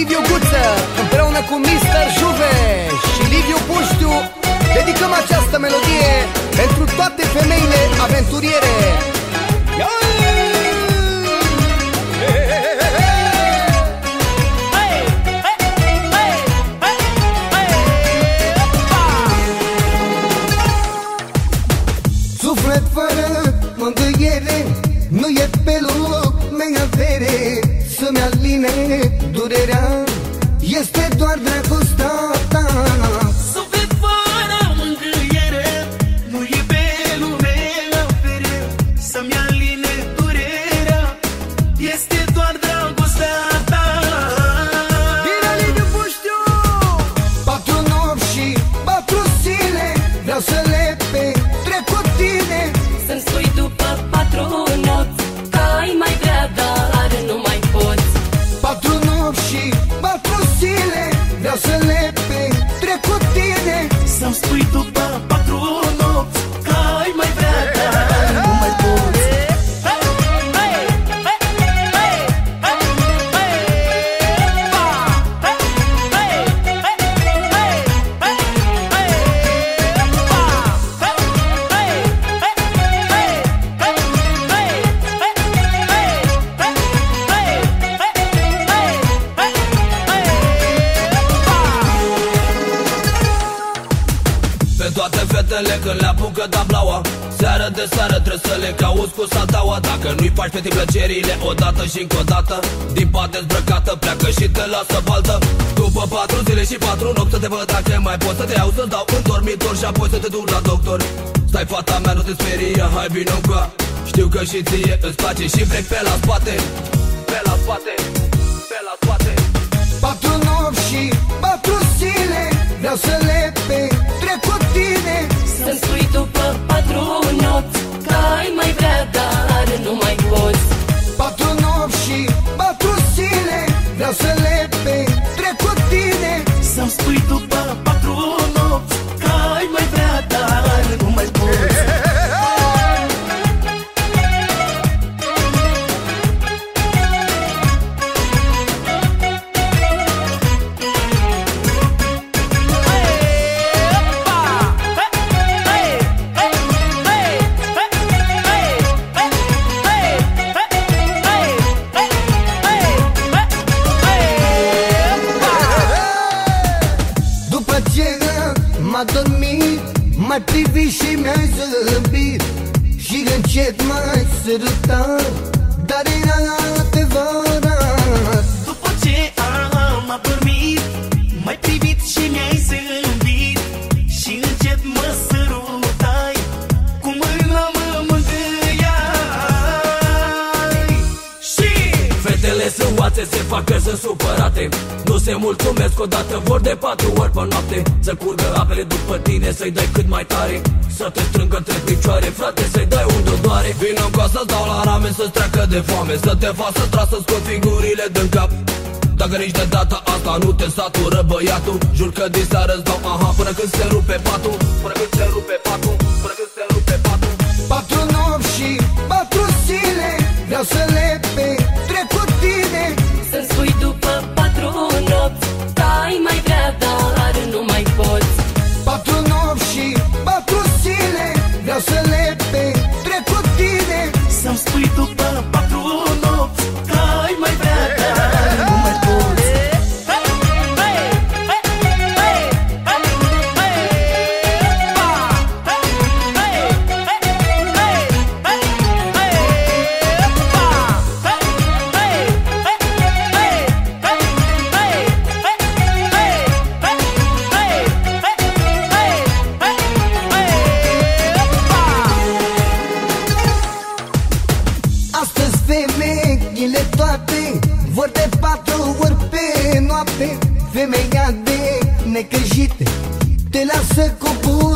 Liviu Guță Împreună cu Mr. Juve și Liviu Puștiu Dedicăm această melodie pentru toate femeile aventuriere Suflet fără mângâiere Nu e pe loc mea avere Să-mi aline durerea. Este doar dragostea toate fetele când le apucă tablaua Seară de seară trebuie să le cauți cu saltaua Dacă nu-i faci pe plăcerile odată și încă o dată Din pat dezbrăcată pleacă și te lasă baltă După patru zile și patru nopți să te văd dacă mai pot Să te iau să dau în dormitor și apoi să te duc la doctor. Stai fata mea, nu te sperie, hai vino încoa Știu că și ție îți place și vrei pe la spate Pe la spate, Să-mi spui după m-a dormit M-ai privit și mi-ai zâmbit. Și încet m-ai sărutat Dar era sunt oațe, se fac că sunt supărate. Nu se mulțumesc odată, vor de patru ori pe noapte. Să curgă apele după tine, să-i dai cât mai tare. Să te strângă între picioare, frate, să-i dai unde doare Vino ca să-ți dau la rame, să-ți treacă de foame. Să te fac să trag, să scot figurile din cap. Dacă nici de data asta nu te satură băiatul Jur că din seară îți dau aha până când se rupe patul. Până când se rupe patul, te la seco puro.